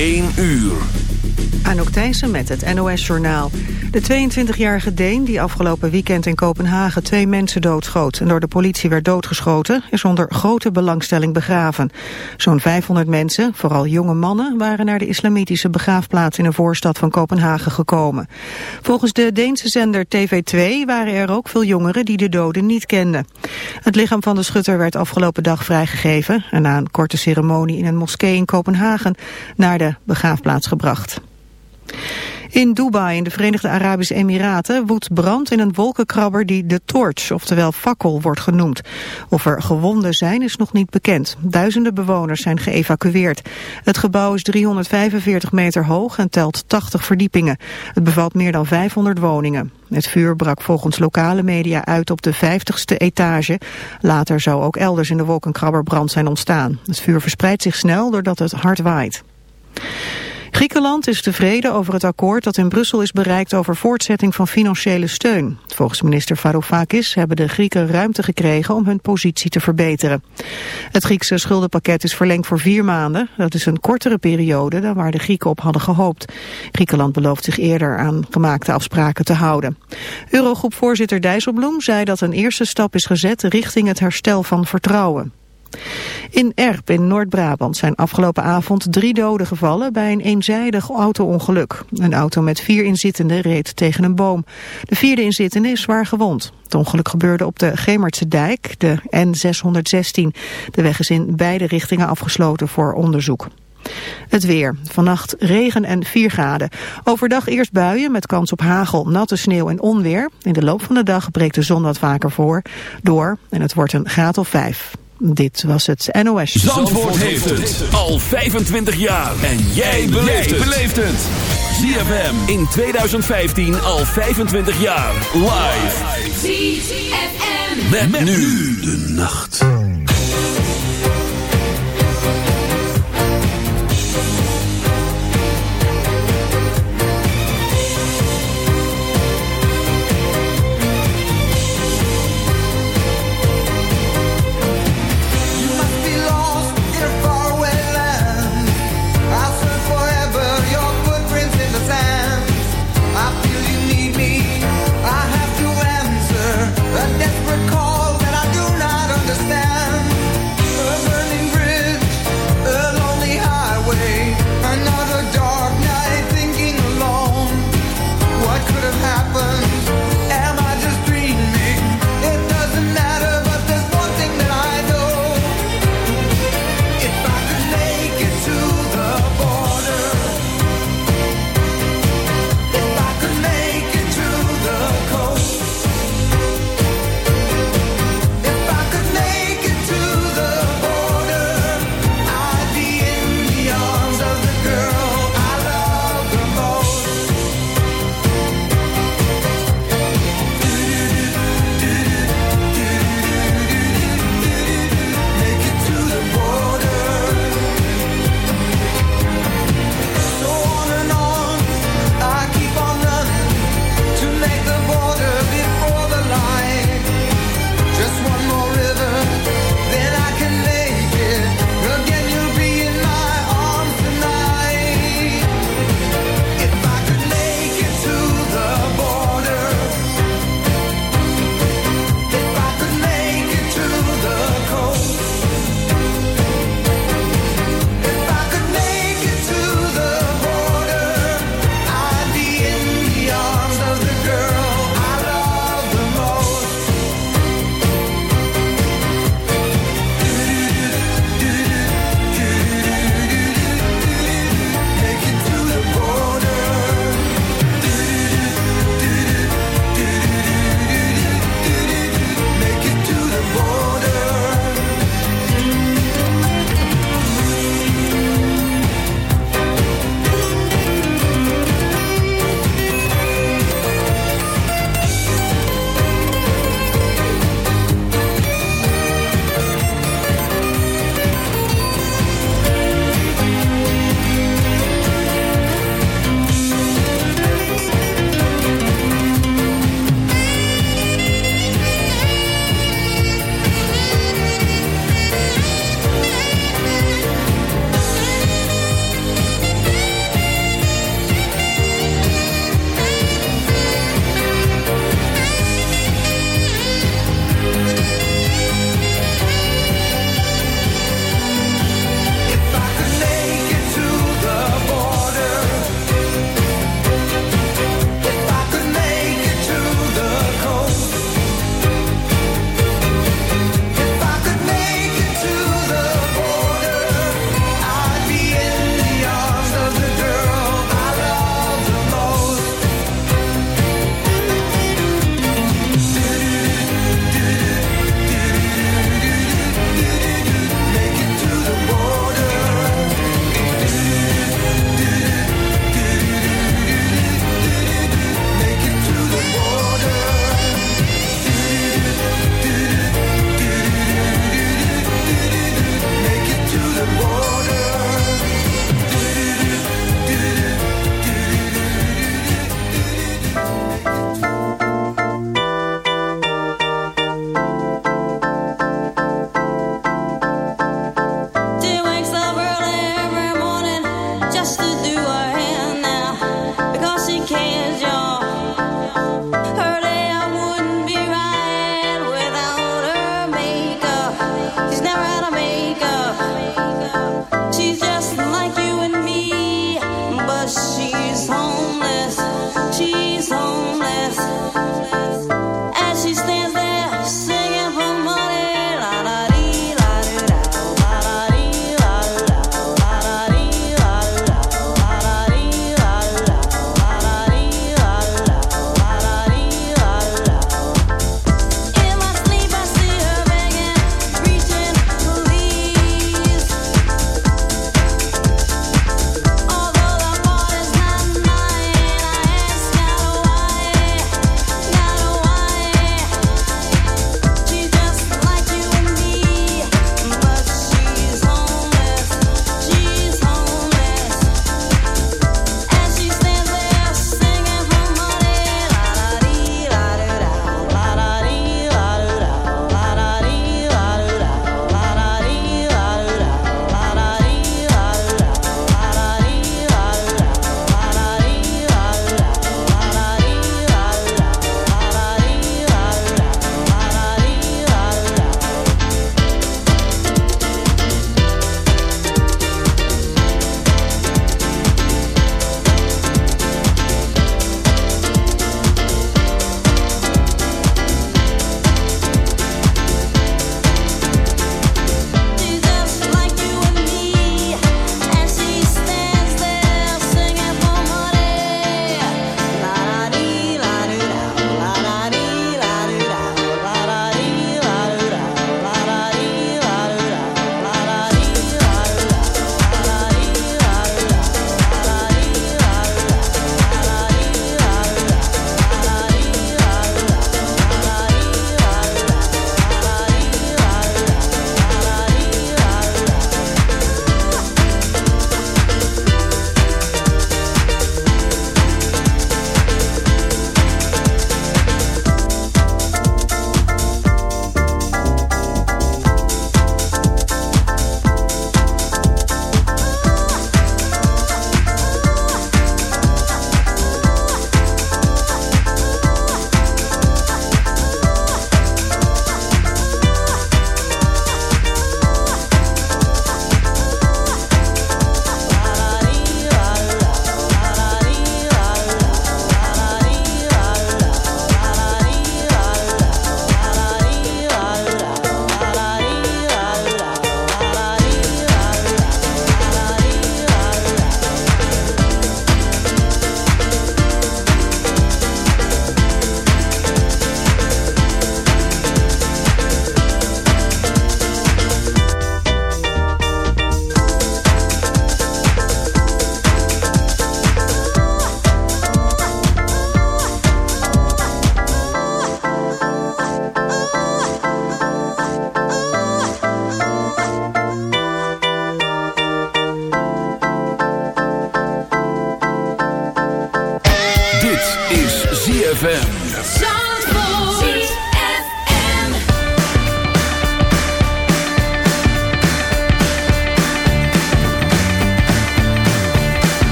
1 uur. Anouk Thijssen met het NOS-journaal. De 22-jarige Deen, die afgelopen weekend in Kopenhagen twee mensen doodschoot... en door de politie werd doodgeschoten, is onder grote belangstelling begraven. Zo'n 500 mensen, vooral jonge mannen... waren naar de islamitische begraafplaats in een voorstad van Kopenhagen gekomen. Volgens de Deense zender TV2 waren er ook veel jongeren die de doden niet kenden. Het lichaam van de schutter werd afgelopen dag vrijgegeven... en na een korte ceremonie in een moskee in Kopenhagen naar de begraafplaats gebracht. In Dubai, in de Verenigde Arabische Emiraten, woedt brand in een wolkenkrabber die de torch, oftewel fakkel, wordt genoemd. Of er gewonden zijn is nog niet bekend. Duizenden bewoners zijn geëvacueerd. Het gebouw is 345 meter hoog en telt 80 verdiepingen. Het bevat meer dan 500 woningen. Het vuur brak volgens lokale media uit op de 50ste etage. Later zou ook elders in de wolkenkrabber brand zijn ontstaan. Het vuur verspreidt zich snel doordat het hard waait. Griekenland is tevreden over het akkoord dat in Brussel is bereikt over voortzetting van financiële steun. Volgens minister Varoufakis hebben de Grieken ruimte gekregen om hun positie te verbeteren. Het Griekse schuldenpakket is verlengd voor vier maanden. Dat is een kortere periode dan waar de Grieken op hadden gehoopt. Griekenland belooft zich eerder aan gemaakte afspraken te houden. Eurogroepvoorzitter Dijsselbloem zei dat een eerste stap is gezet richting het herstel van vertrouwen. In Erp in Noord-Brabant zijn afgelopen avond drie doden gevallen bij een eenzijdig auto-ongeluk. Een auto met vier inzittenden reed tegen een boom. De vierde inzittende is zwaar gewond. Het ongeluk gebeurde op de Gemertse dijk, de N616. De weg is in beide richtingen afgesloten voor onderzoek. Het weer. Vannacht regen en 4 graden. Overdag eerst buien met kans op hagel, natte sneeuw en onweer. In de loop van de dag breekt de zon wat vaker voor, door en het wordt een graad of 5. Dit was het NOS. Zandvoort, Zandvoort heeft het al 25 jaar. En jij beleeft het. ZFM in 2015 al 25 jaar. Live. ZFM. Met, met nu de nacht.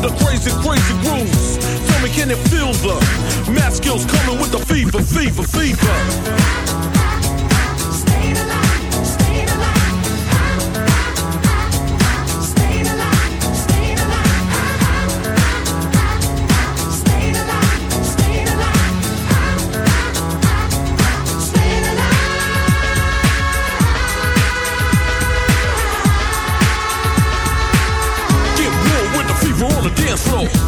With the crazy, crazy grooves. Tell me, can it feel the math skills coming with the fever, fever, fever? Oh.